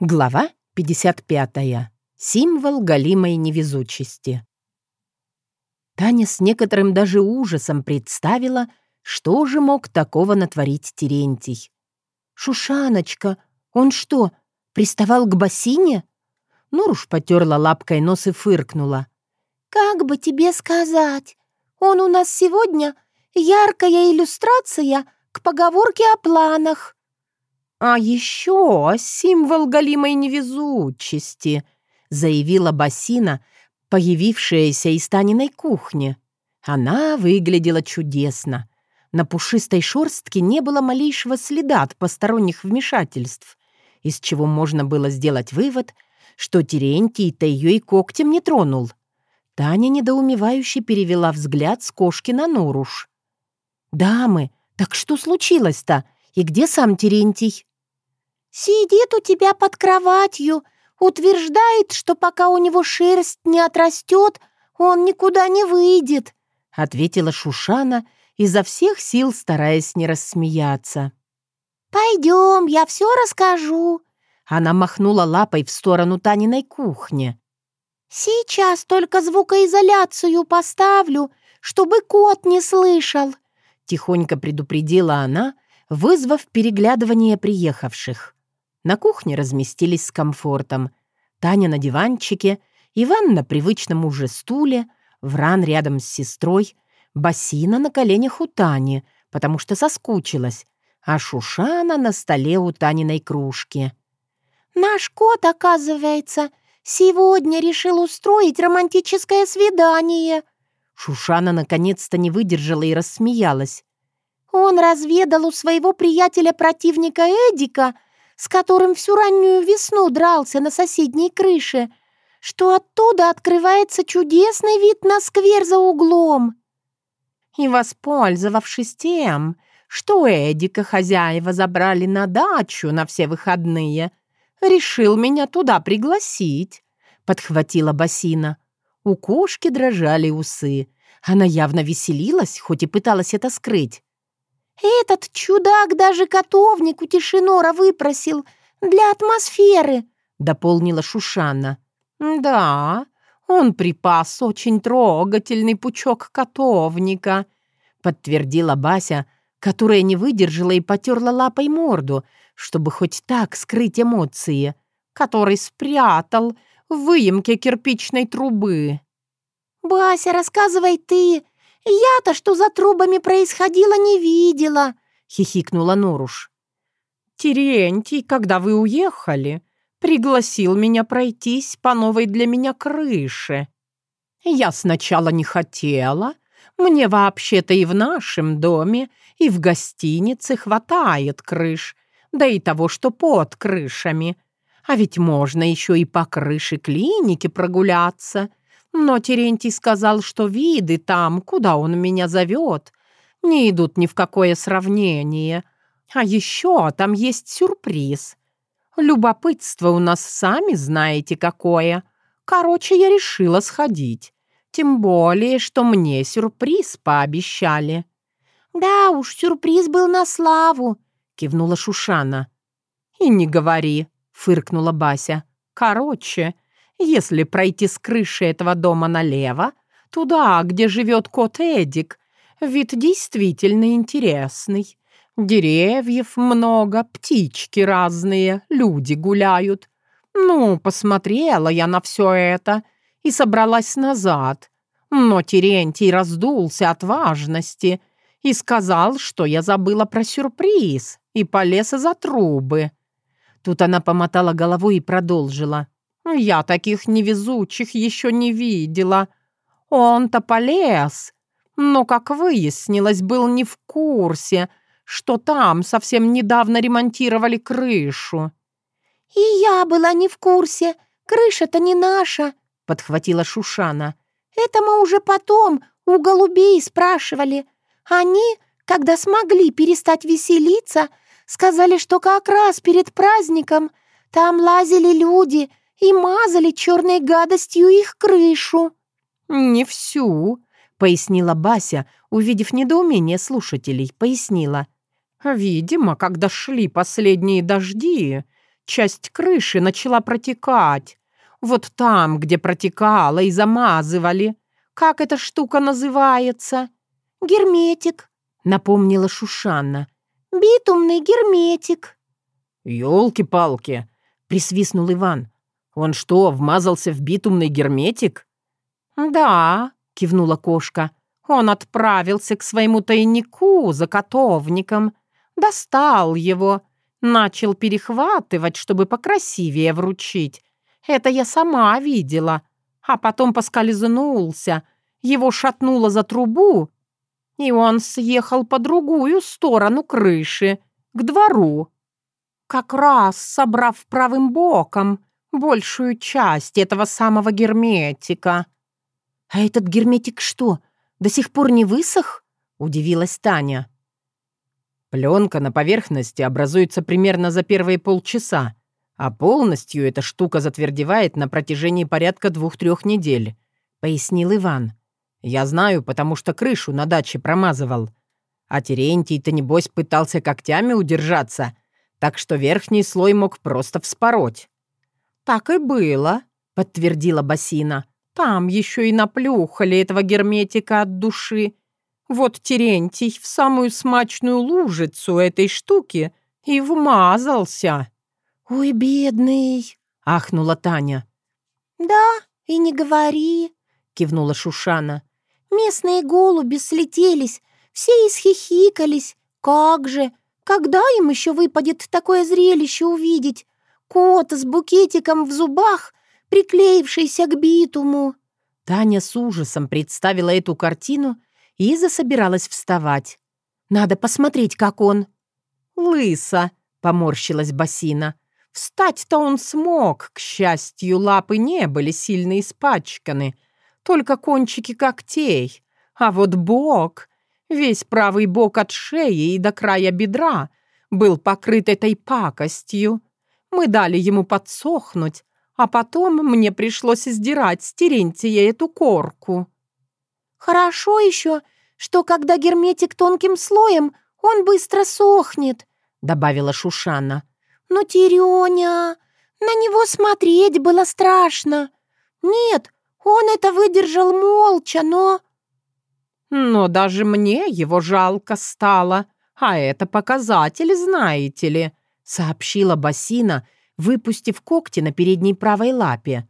Глава 55. Символ галимой невезучести. Таня с некоторым даже ужасом представила, что же мог такого натворить Терентий. «Шушаночка, он что, приставал к бассейне?» Нуруш потерла лапкой нос и фыркнула. «Как бы тебе сказать? Он у нас сегодня яркая иллюстрация к поговорке о планах. «А еще символ голимой невезучести», — заявила Басина, появившаяся из Таниной кухни. Она выглядела чудесно. На пушистой шорстке не было малейшего следа от посторонних вмешательств, из чего можно было сделать вывод, что Терентий-то ее и когтем не тронул. Таня недоумевающе перевела взгляд с кошки на Норуш. «Дамы, так что случилось-то? И где сам Терентий?» «Сидит у тебя под кроватью, утверждает, что пока у него шерсть не отрастет, он никуда не выйдет», — ответила Шушана, изо всех сил стараясь не рассмеяться. «Пойдем, я все расскажу». Она махнула лапой в сторону Таниной кухни. «Сейчас только звукоизоляцию поставлю, чтобы кот не слышал», — тихонько предупредила она, вызвав переглядывание приехавших. На кухне разместились с комфортом. Таня на диванчике, Иван на привычном уже стуле, Вран рядом с сестрой, Басина на коленях у Тани, потому что соскучилась, а Шушана на столе у Таниной кружки. «Наш кот, оказывается, сегодня решил устроить романтическое свидание». Шушана наконец-то не выдержала и рассмеялась. «Он разведал у своего приятеля-противника Эдика, с которым всю раннюю весну дрался на соседней крыше, что оттуда открывается чудесный вид на сквер за углом. И, воспользовавшись тем, что Эдика хозяева забрали на дачу на все выходные, решил меня туда пригласить, — подхватила Басина. У кошки дрожали усы. Она явно веселилась, хоть и пыталась это скрыть. «Этот чудак даже котовник у Тишинора выпросил для атмосферы», — дополнила Шушана. «Да, он припас очень трогательный пучок котовника», — подтвердила Бася, которая не выдержала и потерла лапой морду, чтобы хоть так скрыть эмоции, который спрятал в выемке кирпичной трубы. «Бася, рассказывай ты, «Я-то, что за трубами происходило, не видела», — хихикнула Норуш. «Терентий, когда вы уехали, пригласил меня пройтись по новой для меня крыше. Я сначала не хотела. Мне вообще-то и в нашем доме, и в гостинице хватает крыш, да и того, что под крышами. А ведь можно еще и по крыше клиники прогуляться». Но Терентий сказал, что виды там, куда он меня зовет, не идут ни в какое сравнение. А еще там есть сюрприз. Любопытство у нас сами знаете какое. Короче, я решила сходить. Тем более, что мне сюрприз пообещали. «Да уж, сюрприз был на славу», — кивнула Шушана. «И не говори», — фыркнула Бася. «Короче, если пройти с крыши этого дома налево, туда, где живет кот Эдик, вид действительно интересный. Деревьев много, птички разные, люди гуляют. Ну, посмотрела я на все это и собралась назад. Но Терентий раздулся от важности и сказал, что я забыла про сюрприз и полез за трубы. Тут она помотала головой и продолжила. Я таких невезучих еще не видела. Он-то полез, но, как выяснилось, был не в курсе, что там совсем недавно ремонтировали крышу. «И я была не в курсе. Крыша-то не наша», — подхватила Шушана. «Это мы уже потом у голубей спрашивали. Они, когда смогли перестать веселиться, сказали, что как раз перед праздником там лазили люди — и мазали черной гадостью их крышу». «Не всю», — пояснила Бася, увидев недоумение слушателей, пояснила. «Видимо, когда шли последние дожди, часть крыши начала протекать. Вот там, где протекала и замазывали. Как эта штука называется? Герметик, напомнила Шушанна. Битумный герметик. Ёлки-палки, присвистнул Иван. Он что, вмазался в битумный герметик? Да, кивнула кошка. Он отправился к своему тайнику за котовником, достал его, начал перехватывать, чтобы покрасивее вручить. Это я сама видела. А потом поскользнулся, его шатнуло за трубу, и он съехал по другую сторону крыши, к двору. Как раз собрав правым боком большую часть этого самого герметика. «А этот герметик что, до сих пор не высох?» — удивилась Таня. Пленка на поверхности образуется примерно за первые полчаса, а полностью эта штука затвердевает на протяжении порядка двух-трех недель», — пояснил Иван. «Я знаю, потому что крышу на даче промазывал. А Терентий-то, небось, пытался когтями удержаться, так что верхний слой мог просто вспороть». «Так и было», — подтвердила Басина. «Там еще и наплюхали этого герметика от души. Вот Терентий в самую смачную лужицу этой штуки и вмазался». «Ой, бедный!» — ахнула Таня. «Да, и не говори», — кивнула Шушана. «Местные голуби слетелись, все исхихикались. Как же! Когда им еще выпадет такое зрелище увидеть? Кот с букетиком в зубах, приклеившийся к битуму!» Таня с ужасом представила эту картину и засобиралась вставать. «Надо посмотреть, как он». «Лысо!» — поморщилась Басина. Встать-то он смог, к счастью, лапы не были сильно испачканы, только кончики когтей. А вот бок, весь правый бок от шеи и до края бедра, был покрыт этой пакостью. Мы дали ему подсохнуть, а потом мне пришлось сдирать с Терентия эту корку. «Хорошо еще, что когда герметик тонким слоем, он быстро сохнет», — добавила Шушана. Но Терёня, на него смотреть было страшно. Нет, он это выдержал молча, но... Но даже мне его жалко стало, а это показатель, знаете ли, сообщила Басина, выпустив когти на передней правой лапе.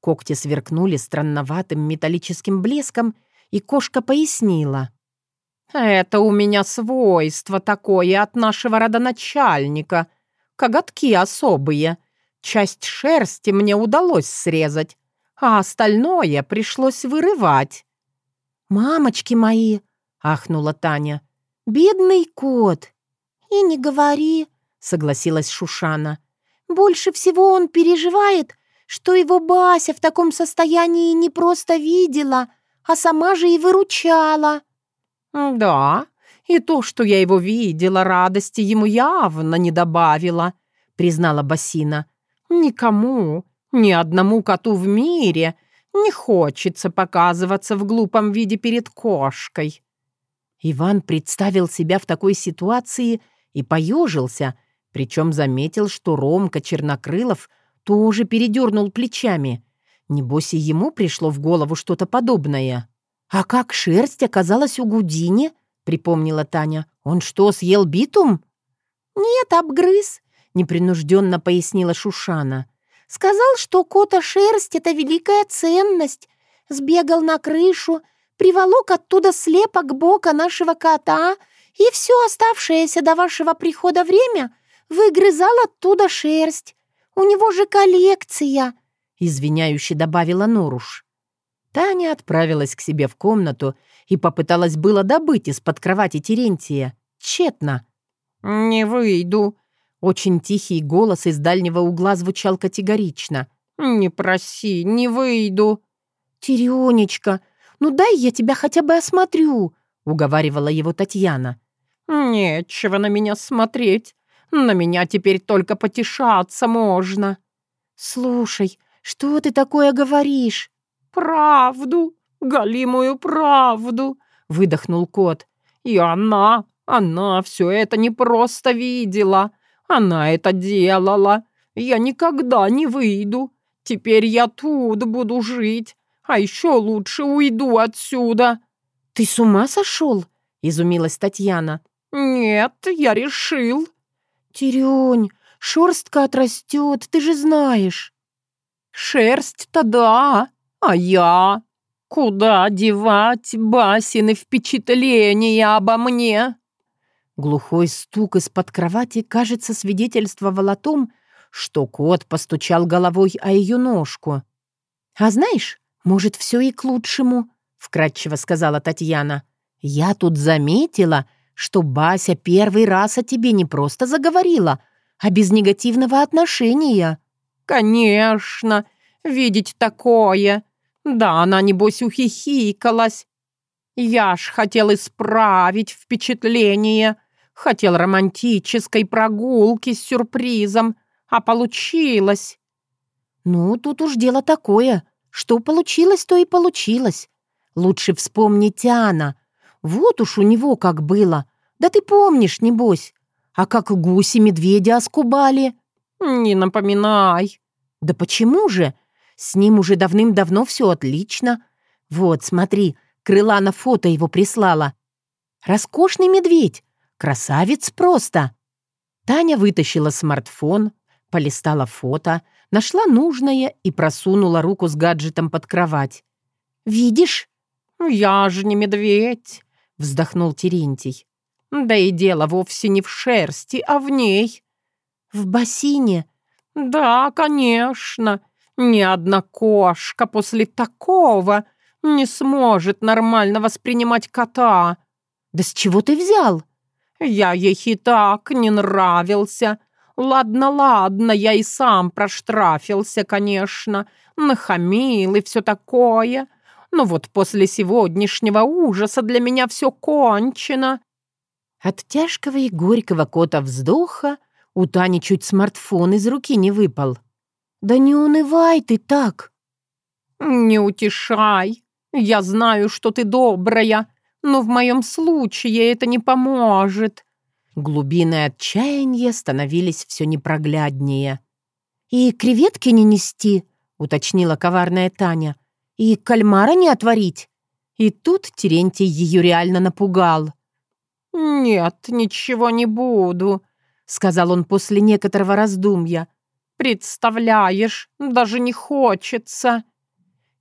Когти сверкнули странноватым металлическим блеском, и кошка пояснила. «Это у меня свойство такое от нашего родоначальника — коготки особые. Часть шерсти мне удалось срезать, а остальное пришлось вырывать». «Мамочки мои!» — ахнула Таня. «Бедный кот!» «И не говори!» — согласилась Шушана. «Больше всего он переживает, что его Бася в таком состоянии не просто видела, а сама же и выручала». «Да, и то, что я его видела, радости ему явно не добавила», — признала Басина. «Никому, ни одному коту в мире не хочется показываться в глупом виде перед кошкой». Иван представил себя в такой ситуации и поежился, причем заметил, что Ромка Чернокрылов тоже передернул плечами. Небось, и ему пришло в голову что-то подобное. «А как шерсть оказалась у Гудини?» — припомнила Таня. «Он что, съел битум?» «Нет, обгрыз», — непринужденно пояснила Шушана. «Сказал, что кота шерсть — это великая ценность. Сбегал на крышу, приволок оттуда слепок бока нашего кота и все оставшееся до вашего прихода время выгрызал оттуда шерсть. У него же коллекция», — извиняюще добавила Норуш. Таня отправилась к себе в комнату и попыталась было добыть из-под кровати Терентия. Тщетно. «Не выйду». Очень тихий голос из дальнего угла звучал категорично. «Не проси, не выйду». «Терёнечка, ну дай я тебя хотя бы осмотрю», — уговаривала его Татьяна. «Нечего на меня смотреть. На меня теперь только потешаться можно». «Слушай, что ты такое говоришь?» «Правду, галимую правду», — выдохнул кот. «И она, она все это не просто видела. Она это делала. Я никогда не выйду. Теперь я тут буду жить, а еще лучше уйду отсюда». «Ты с ума сошел?» — изумилась Татьяна. «Нет, я решил». «Терюнь, шерстка отрастет, ты же знаешь». «Шерсть-то да, а я? Куда девать Басины впечатления обо мне?» Глухой стук из-под кровати, кажется, свидетельствовал о том, что кот постучал головой о ее ножку. «А знаешь, может, все и к лучшему», — вкратчиво сказала Татьяна. «Я тут заметила, что Бася первый раз о тебе не просто заговорила, а без негативного отношения». «Конечно, видеть такое. Да, она, небось, ухихикалась. Я ж хотел исправить впечатление, хотел романтической прогулки с сюрпризом, а получилось». «Ну, тут уж дело такое. Что получилось, то и получилось. Лучше вспомни Тиана. Вот уж у него как было. Да ты помнишь, небось. А как гуси-медведя оскубали?» «Не напоминай». «Да почему же? С ним уже давным-давно все отлично. Вот, смотри, крыла на фото его прислала. Роскошный медведь. Красавец просто». Таня вытащила смартфон, полистала фото, нашла нужное и просунула руку с гаджетом под кровать. «Видишь?» «Я же не медведь», — вздохнул Терентий. «Да и дело вовсе не в шерсти, а в ней». «В бассейне?» «Да, конечно. Ни одна кошка после такого не сможет нормально воспринимать кота». «Да с чего ты взял?» «Я ей и так не нравился. Ладно, ладно, я и сам проштрафился, конечно, нахамил и все такое. Но вот после сегодняшнего ужаса для меня все кончено». От тяжкого и горького кота вздоха у Тани чуть смартфон из руки не выпал. «Да не унывай ты так!» «Не утешай. Я знаю, что ты добрая, но в моем случае это не поможет. Глубины отчаяния становились все непрогляднее. «И креветки не нести», — уточнила коварная Таня. «И кальмара не отварить». И тут Терентий ее реально напугал. «Нет, ничего не буду», — сказал он после некоторого раздумья. «Представляешь, даже не хочется».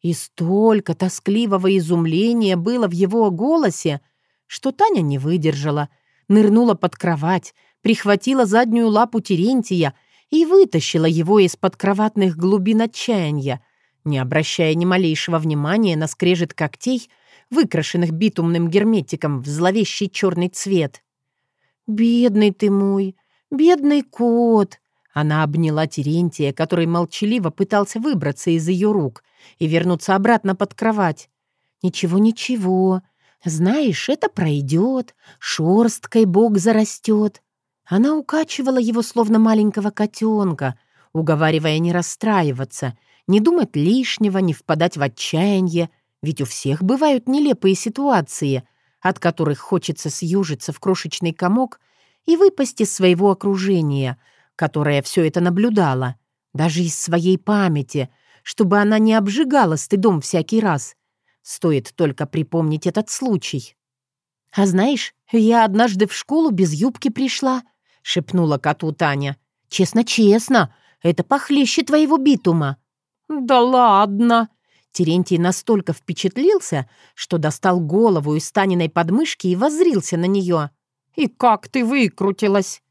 И столько тоскливого изумления было в его голосе, что Таня не выдержала — нырнула под кровать, прихватила заднюю лапу Терентия и вытащила его из-под кроватных глубин отчаяния, не обращая ни малейшего внимания на скрежет когтей, выкрашенных битумным герметиком в зловещий черный цвет. «Бедный ты мой, бедный кот!» Она обняла Терентия, который молчаливо пытался выбраться из ее рук и вернуться обратно под кровать. «Ничего-ничего, знаешь, это пройдет, шорсткой бог зарастет. Она укачивала его, словно маленького котенка, уговаривая не расстраиваться, не думать лишнего, не впадать в отчаяние, ведь у всех бывают нелепые ситуации, от которых хочется съюжиться в крошечный комок и выпасть из своего окружения, которое все это наблюдало, даже из своей памяти, чтобы она не обжигала стыдом всякий раз — Стоит только припомнить этот случай. «А знаешь, я однажды в школу без юбки пришла», — шепнула коту Таня. «Честно-честно, это похлеще твоего битума». «Да ладно!» Терентий настолько впечатлился, что достал голову из Таниной подмышки и воззрился на нее. «И как ты выкрутилась?»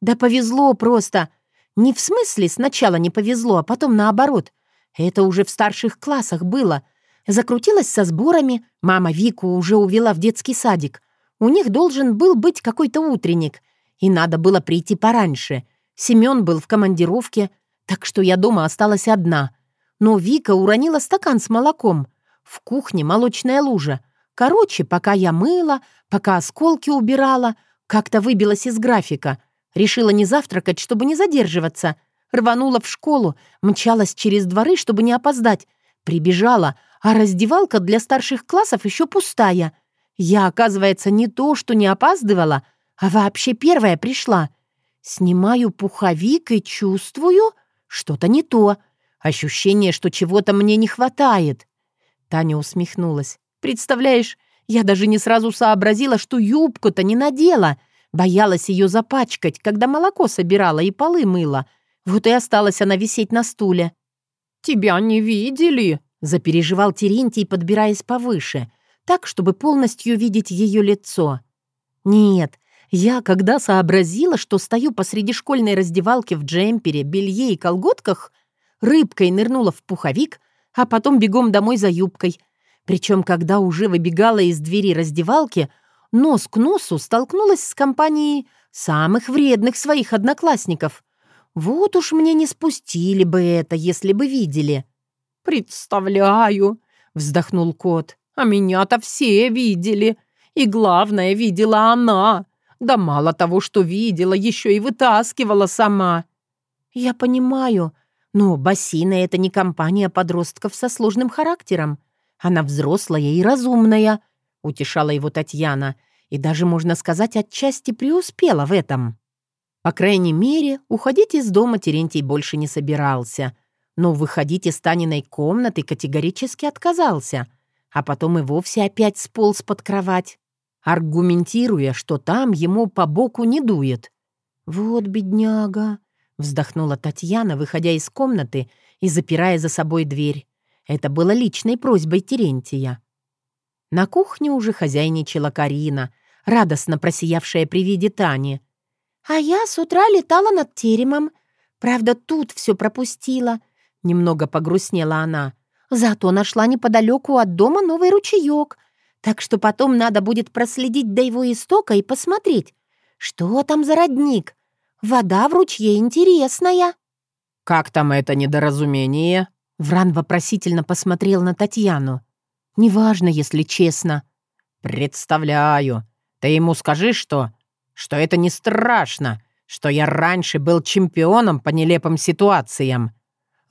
«Да повезло просто. Не в смысле сначала не повезло, а потом наоборот. Это уже в старших классах было. Закрутилась со сборами, мама Вику уже увела в детский садик. У них должен был быть какой-то утренник, и надо было прийти пораньше. Семён был в командировке, так что я дома осталась одна. Но Вика уронила стакан с молоком. В кухне молочная лужа. Короче, пока я мыла, пока осколки убирала, как-то выбилась из графика. Решила не завтракать, чтобы не задерживаться. Рванула в школу, мчалась через дворы, чтобы не опоздать. Прибежала, а раздевалка для старших классов еще пустая. Я, оказывается, не то, что не опаздывала, а вообще первая пришла. Снимаю пуховик и чувствую, Что-то не то. Ощущение, что чего-то мне не хватает. Таня усмехнулась. «Представляешь, я даже не сразу сообразила, что юбку-то не надела. Боялась ее запачкать, когда молоко собирала и полы мыла. Вот и осталась она висеть на стуле». «Тебя не видели», — запереживал Терентий, подбираясь повыше, так, чтобы полностью видеть ее лицо. «Нет, я, когда сообразила, что стою посреди школьной раздевалки в джемпере, белье и колготках, рыбкой нырнула в пуховик, а потом бегом домой за юбкой. Причем, когда уже выбегала из двери раздевалки, нос к носу столкнулась с компанией самых вредных своих одноклассников. Вот уж мне не спустили бы это, если бы видели. «Представляю», — вздохнул кот, — «а меня-то все видели. И главное, видела она. Да мало того, что видела, еще и вытаскивала сама». «Я понимаю, но Бассина — это не компания подростков со сложным характером. Она взрослая и разумная», — утешала его Татьяна, и даже, можно сказать, отчасти преуспела в этом. По крайней мере, уходить из дома Терентий больше не собирался, но выходить из Таниной комнаты категорически отказался, а потом и вовсе опять сполз под кровать, аргументируя, что там ему по боку не дует. «Вот бедняга», — вздохнула Татьяна, выходя из комнаты и запирая за собой дверь. Это было личной просьбой Терентия. На кухне уже хозяйничала Карина, радостно просиявшая при виде Тани. «А я с утра летала над теремом. Правда, тут все пропустила». Немного погрустнела она. «Зато нашла неподалеку от дома новый ручеек. Так что потом надо будет проследить до его истока и посмотреть, что там за родник. Вода в ручье интересная». «Как там это недоразумение?» Вран вопросительно посмотрел на Татьяну. «Неважно, если честно». «Представляю. Ты ему скажи, что... Что это не страшно, что я раньше был чемпионом по нелепым ситуациям».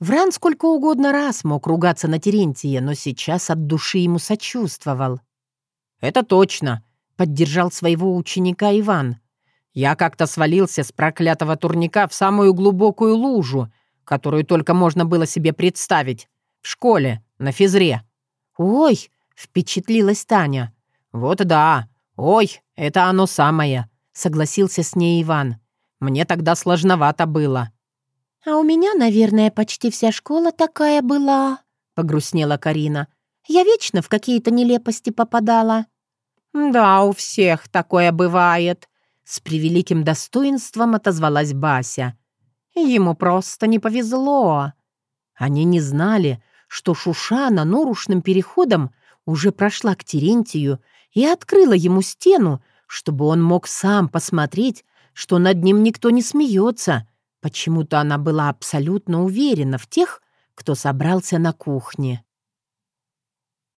Вран сколько угодно раз мог ругаться на Терентия, но сейчас от души ему сочувствовал. «Это точно», — поддержал своего ученика Иван. «Я как-то свалился с проклятого турника в самую глубокую лужу, которую только можно было себе представить. В школе, на физре. «Ой!» — впечатлилась Таня. «Вот да! Ой, это оно самое!» — согласился с ней Иван. «Мне тогда сложновато было». «А у меня, наверное, почти вся школа такая была», — погрустнела Карина. «Я вечно в какие-то нелепости попадала». «Да, у всех такое бывает», — с превеликим достоинством отозвалась Бася. Ему просто не повезло. Они не знали, что Шушана норушным переходом уже прошла к Терентию и открыла ему стену, чтобы он мог сам посмотреть, что над ним никто не смеется. Почему-то она была абсолютно уверена в тех, кто собрался на кухне.